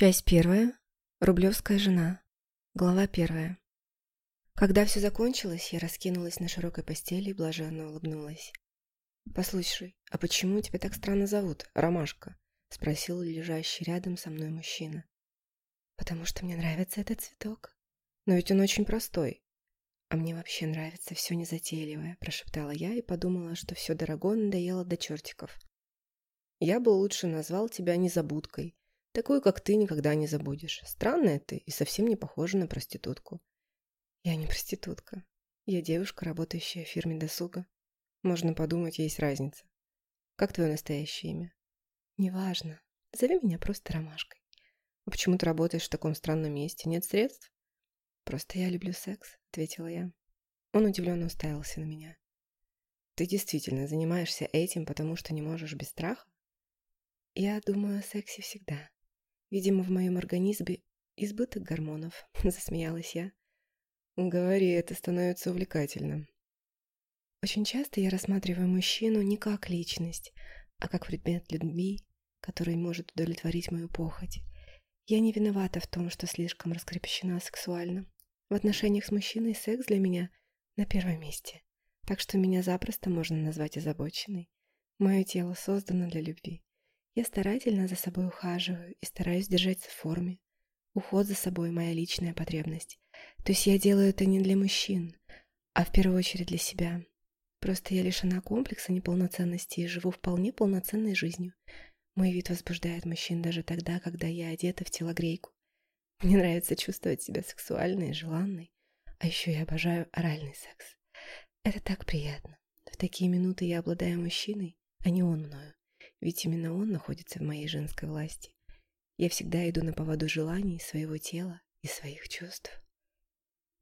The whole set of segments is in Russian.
Часть первая. Рублевская жена. Глава первая. Когда все закончилось, я раскинулась на широкой постели и блаженно улыбнулась. «Послушай, а почему тебя так странно зовут, Ромашка?» — спросил лежащий рядом со мной мужчина. «Потому что мне нравится этот цветок. Но ведь он очень простой. А мне вообще нравится все незатейливое», — прошептала я и подумала, что все дорого надоело до чертиков. «Я бы лучше назвал тебя незабудкой», Такую, как ты, никогда не забудешь. Странная ты и совсем не похожа на проститутку. Я не проститутка. Я девушка, работающая в фирме досуга. Можно подумать, есть разница. Как твое настоящее имя? Неважно. Зови меня просто Ромашкой. А почему ты работаешь в таком странном месте? Нет средств? Просто я люблю секс, ответила я. Он удивленно уставился на меня. Ты действительно занимаешься этим, потому что не можешь без страха? Я думаю о сексе всегда. Видимо, в моем организме избыток гормонов, засмеялась я. Говори, это становится увлекательным. Очень часто я рассматриваю мужчину не как личность, а как предмет любви, который может удовлетворить мою похоть. Я не виновата в том, что слишком раскрепощена сексуально. В отношениях с мужчиной секс для меня на первом месте, так что меня запросто можно назвать озабоченной. Мое тело создано для любви. Я старательно за собой ухаживаю и стараюсь держаться в форме. Уход за собой – моя личная потребность. То есть я делаю это не для мужчин, а в первую очередь для себя. Просто я лишена комплекса неполноценности и живу вполне полноценной жизнью. Мой вид возбуждает мужчин даже тогда, когда я одета в телогрейку. Мне нравится чувствовать себя сексуальной и желанной. А еще я обожаю оральный секс. Это так приятно. В такие минуты я обладаю мужчиной, а не он мною ведь именно он находится в моей женской власти. Я всегда иду на поводу желаний своего тела и своих чувств.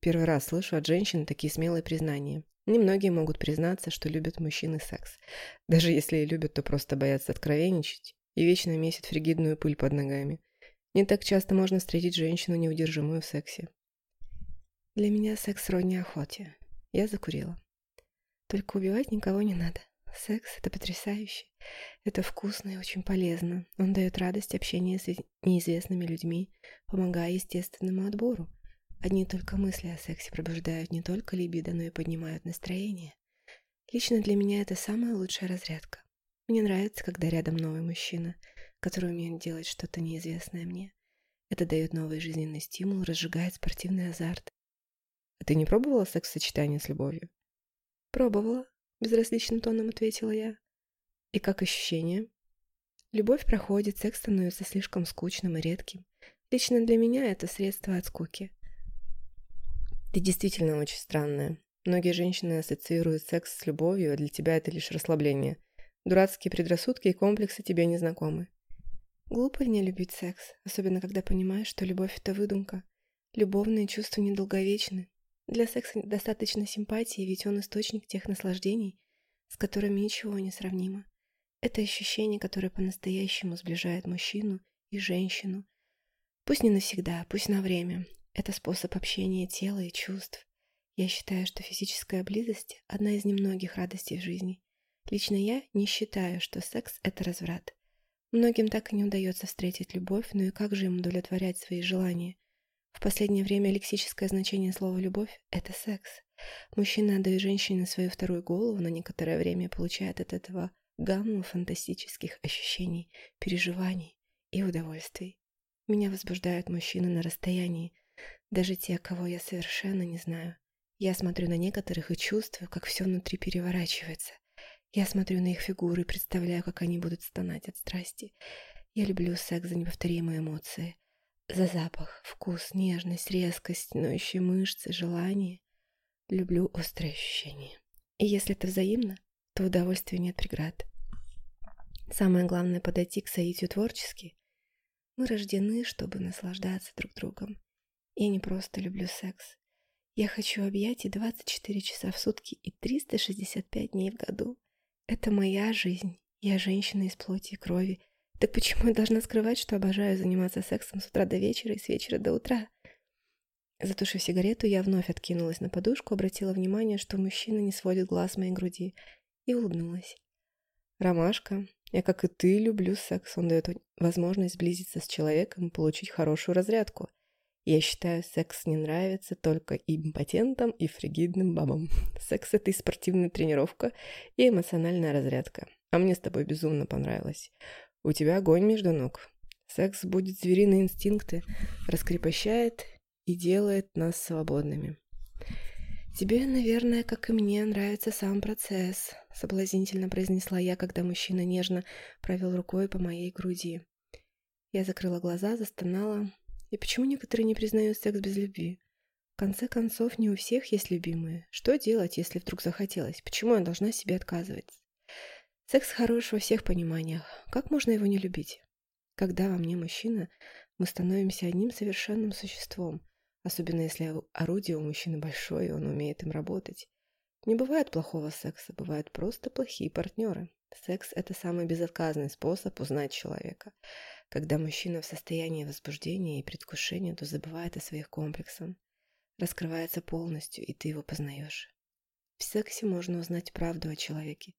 Первый раз слышу от женщин такие смелые признания. Немногие могут признаться, что любят мужчины секс. Даже если и любят, то просто боятся откровенничать и вечно месят фригидную пыль под ногами. Не так часто можно встретить женщину, неудержимую в сексе. Для меня секс сродни охоте. Я закурила. Только убивать никого не надо. Секс — это потрясающе. Это вкусно и очень полезно. Он дает радость общения с неизвестными людьми, помогая естественному отбору. Одни только мысли о сексе пробуждают не только либидо, но и поднимают настроение. Лично для меня это самая лучшая разрядка. Мне нравится, когда рядом новый мужчина, который умеет делать что-то неизвестное мне. Это дает новый жизненный стимул, разжигает спортивный азарт. А ты не пробовала секс-сочетание с любовью? Пробовала, безразличным тоном ответила я. И как ощущение? Любовь проходит, секс становится слишком скучным и редким. Лично для меня это средство от скуки. Ты действительно очень странная. Многие женщины ассоциируют секс с любовью, а для тебя это лишь расслабление. Дурацкие предрассудки и комплексы тебе не знакомы. Глупо не любить секс, особенно когда понимаешь, что любовь — это выдумка. Любовные чувства недолговечны, для секса достаточно симпатии, ведь он источник тех наслаждений, с которыми ничего не сравнимо. Это ощущение, которое по-настоящему сближает мужчину и женщину. Пусть не навсегда, пусть на время. Это способ общения тела и чувств. Я считаю, что физическая близость – одна из немногих радостей в жизни. Лично я не считаю, что секс – это разврат. Многим так и не удается встретить любовь, но и как же им удовлетворять свои желания? В последнее время лексическое значение слова «любовь» — это секс. Мужчина отдает женщине свою вторую голову, на некоторое время получает от этого гамму фантастических ощущений, переживаний и удовольствий. Меня возбуждают мужчины на расстоянии, даже те, кого я совершенно не знаю. Я смотрю на некоторых и чувствую, как все внутри переворачивается. Я смотрю на их фигуры и представляю, как они будут стонать от страсти. Я люблю секс за неповторимые эмоции. За запах, вкус, нежность, резкость, ноющие мышцы, желание. Люблю острые ощущения. И если это взаимно, то удовольствия нет преград. Самое главное — подойти к соитию творчески. Мы рождены, чтобы наслаждаться друг другом. Я не просто люблю секс. Я хочу объятий 24 часа в сутки и 365 дней в году. Это моя жизнь. Я женщина из плоти и крови, так почему я должна скрывать, что обожаю заниматься сексом с утра до вечера и с вечера до утра? Затушив сигарету, я вновь откинулась на подушку, обратила внимание, что мужчина не сводит глаз моей груди, и улыбнулась. «Ромашка, Я, как и ты, люблю секс. Он дает возможность сблизиться с человеком и получить хорошую разрядку. Я считаю, секс не нравится только импотентам и фригидным бабам. Секс — это и спортивная тренировка, и эмоциональная разрядка. А мне с тобой безумно понравилось. У тебя огонь между ног. Секс будет звериные инстинкты, раскрепощает и делает нас свободными. «Тебе, наверное, как и мне, нравится сам процесс», — соблазнительно произнесла я, когда мужчина нежно провел рукой по моей груди. Я закрыла глаза, застонала. И почему некоторые не признают секс без любви? В конце концов, не у всех есть любимые. Что делать, если вдруг захотелось? Почему я должна себе отказывать? Секс хорош во всех пониманиях. Как можно его не любить? Когда во мне мужчина, мы становимся одним совершенным существом, особенно если орудие у мужчины большое, и он умеет им работать. Не бывает плохого секса, бывают просто плохие партнеры. Секс – это самый безотказный способ узнать человека. Когда мужчина в состоянии возбуждения и предвкушения, то забывает о своих комплексах, раскрывается полностью, и ты его познаешь. В сексе можно узнать правду о человеке.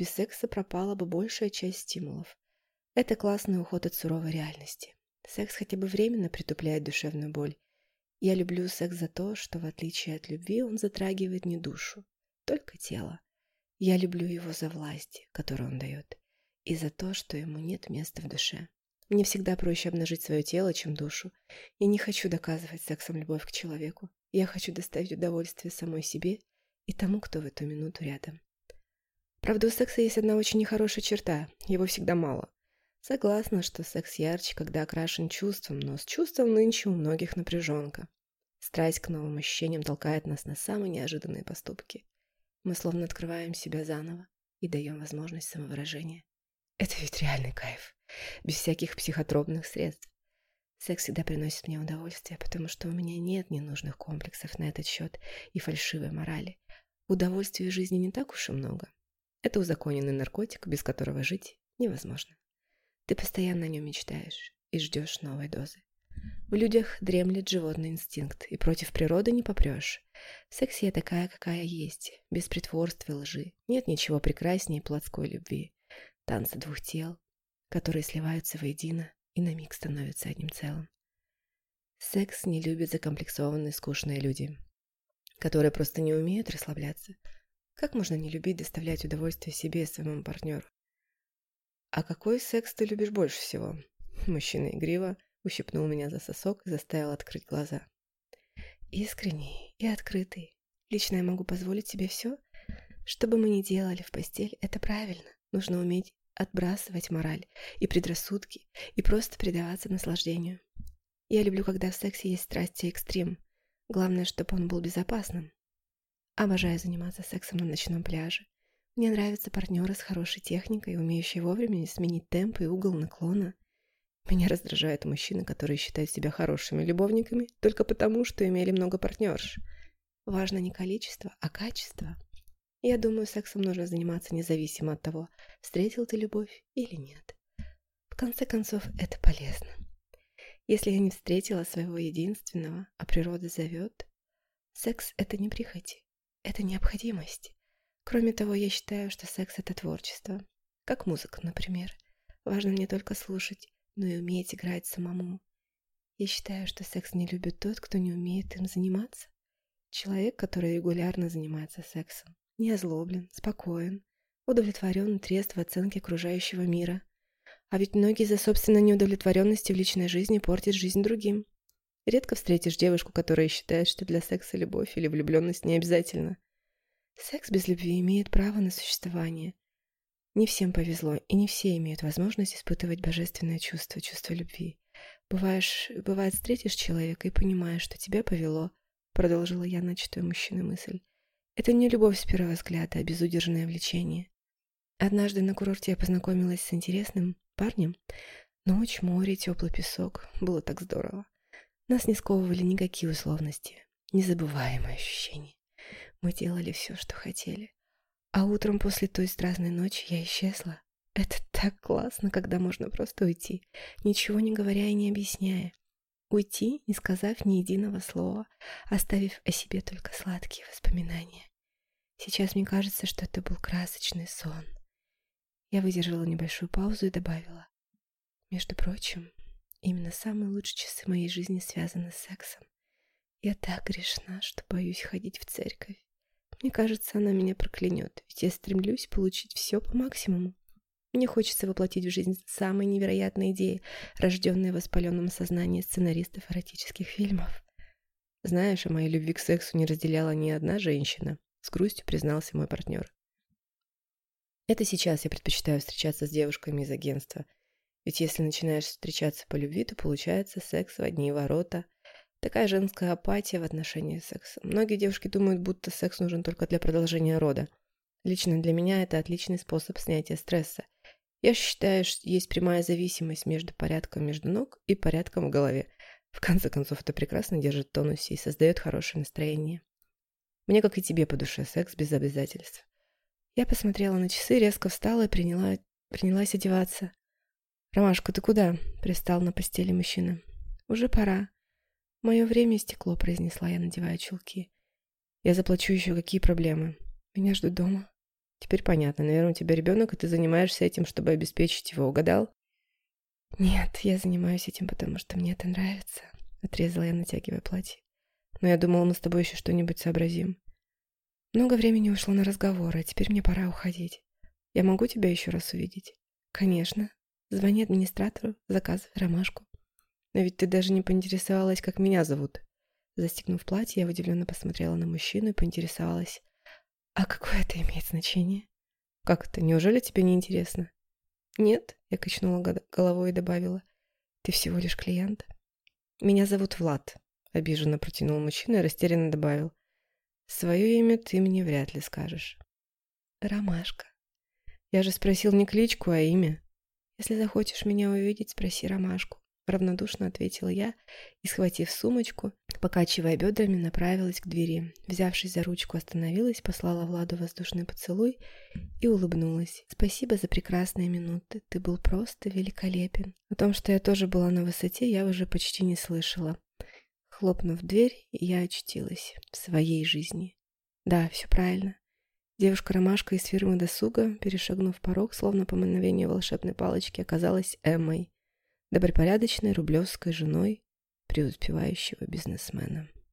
Без секса пропала бы большая часть стимулов. Это классный уход от суровой реальности. Секс хотя бы временно притупляет душевную боль. Я люблю секс за то, что в отличие от любви он затрагивает не душу, только тело. Я люблю его за власть, которую он дает, и за то, что ему нет места в душе. Мне всегда проще обнажить свое тело, чем душу. Я не хочу доказывать сексом любовь к человеку. Я хочу доставить удовольствие самой себе и тому, кто в эту минуту рядом. Правда, у секса есть одна очень нехорошая черта. Его всегда мало. Согласна, что секс ярче, когда окрашен чувством, но с чувством нынче у многих напряженка. Страсть к новым ощущениям толкает нас на самые неожиданные поступки. Мы словно открываем себя заново и даем возможность самовыражения. Это ведь реальный кайф, без всяких психотропных средств. Секс всегда приносит мне удовольствие, потому что у меня нет ненужных комплексов на этот счет и фальшивой морали. Удовольствия жизни не так уж и много. Это узаконенный наркотик, без которого жить невозможно. Ты постоянно о нем мечтаешь и ждешь новой дозы. В людях дремлет животный инстинкт, и против природы не попрешь. В сексе я такая, какая есть, без притворства и лжи. Нет ничего прекраснее плотской любви. Танцы двух тел, которые сливаются воедино и на миг становятся одним целым. Секс не любят закомплексованные скучные люди, которые просто не умеют расслабляться. Как можно не любить доставлять удовольствие себе и своему партнеру? «А какой секс ты любишь больше всего?» Мужчина игриво ущипнул меня за сосок и заставил открыть глаза. «Искренний и открытый. Лично я могу позволить себе все. Что бы мы ни делали в постель, это правильно. Нужно уметь отбрасывать мораль и предрассудки и просто предаваться наслаждению. Я люблю, когда в сексе есть страсть и экстрим. Главное, чтобы он был безопасным. Обожаю заниматься сексом на ночном пляже, мне нравятся партнеры с хорошей техникой, умеющие вовремя сменить темп и угол наклона. Меня раздражают мужчины, которые считают себя хорошими любовниками только потому, что имели много партнерш. Важно не количество, а качество. Я думаю, сексом нужно заниматься независимо от того, встретил ты любовь или нет. В конце концов, это полезно. Если я не встретила своего единственного, а природа зовет, секс — это не прихоти, это необходимость. Кроме того, я считаю, что секс — это творчество. Как музыка, например. Важно не только слушать, но и уметь играть самому. Я считаю, что секс не любит тот, кто не умеет им заниматься. Человек, который регулярно занимается сексом, не озлоблен, спокоен, удовлетворен и трезв в оценке окружающего мира. А ведь многие за собственной неудовлетворенности в личной жизни портят жизнь другим. Редко встретишь девушку, которая считает, что для секса любовь или влюбленность не обязательно – Секс без любви имеет право на существование. Не всем повезло, и не все имеют возможность испытывать божественное чувство, чувство любви. Бываешь, бывает, встретишь человека и понимаешь, что тебя повело, продолжила я начатую мужчиной мысль. Это не любовь с первого взгляда, а безудержное влечение. Однажды на курорте я познакомилась с интересным парнем. Ночь, море, теплый песок. Было так здорово. Нас не сковывали никакие условности. Незабываемое ощущение. Мы делали все, что хотели. А утром после той страстной ночи я исчезла. Это так классно, когда можно просто уйти, ничего не говоря и не объясняя. Уйти, не сказав ни единого слова, оставив о себе только сладкие воспоминания. Сейчас мне кажется, что это был красочный сон. Я выдержала небольшую паузу и добавила. Между прочим, именно самые лучшие часы моей жизни связаны с сексом. Я так грешна, что боюсь ходить в церковь. Мне кажется, она меня проклянет, ведь я стремлюсь получить все по максимуму. Мне хочется воплотить в жизнь самые невероятные идеи, рожденные в воспаленном сознании сценаристов эротических фильмов. Знаешь, о моей любви к сексу не разделяла ни одна женщина, с грустью признался мой партнер. Это сейчас я предпочитаю встречаться с девушками из агентства – ведь если начинаешь встречаться по любви, то получается секс в одни ворота. Такая женская апатия в отношении секса. Многие девушки думают, будто секс нужен только для продолжения рода. Лично для меня это отличный способ снятия стресса. Я считаю, что есть прямая зависимость между порядком между ног и порядком в голове. В конце концов, это прекрасно держит в тонусе и создает хорошее настроение. Мне, как и тебе, по душе секс без обязательств. Я посмотрела на часы, резко встала и приняла, принялась одеваться. «Ромашка, ты куда?» — пристал на постели мужчина. «Уже пора. Мое время истекло», — произнесла я, надевая чулки. «Я заплачу еще какие проблемы. Меня ждут дома». «Теперь понятно. Наверное, у тебя ребенок, и ты занимаешься этим, чтобы обеспечить его. Угадал?» «Нет, я занимаюсь этим, потому что мне это нравится», — отрезала я, натягивая платье. «Но я думала, мы с тобой еще что-нибудь сообразим». «Много времени ушло на разговор, а теперь мне пора уходить. Я могу тебя еще раз увидеть?» «Конечно», Звони администратору, заказывай ромашку. Но ведь ты даже не поинтересовалась, как меня зовут. Застегнув платье, я удивленно посмотрела на мужчину и поинтересовалась. А какое это имеет значение? Как это? Неужели тебе не интересно? Нет, я качнула головой и добавила. Ты всего лишь клиент. Меня зовут Влад. Обиженно протянул мужчина и растерянно добавил. Свое имя ты мне вряд ли скажешь. Ромашка. Я же спросил не кличку, а имя. «Если захочешь меня увидеть, спроси ромашку», — равнодушно ответила я и, схватив сумочку, покачивая бедрами, направилась к двери. Взявшись за ручку, остановилась, послала Владу воздушный поцелуй и улыбнулась. «Спасибо за прекрасные минуты. Ты был просто великолепен». О том, что я тоже была на высоте, я уже почти не слышала. Хлопнув дверь, я очутилась в своей жизни. Да, все правильно. Девушка-ромашка из фирмы «Досуга», перешагнув порог, словно по мановению волшебной палочки, оказалась Эммой, добропорядочной рублевской женой преуспевающего бизнесмена.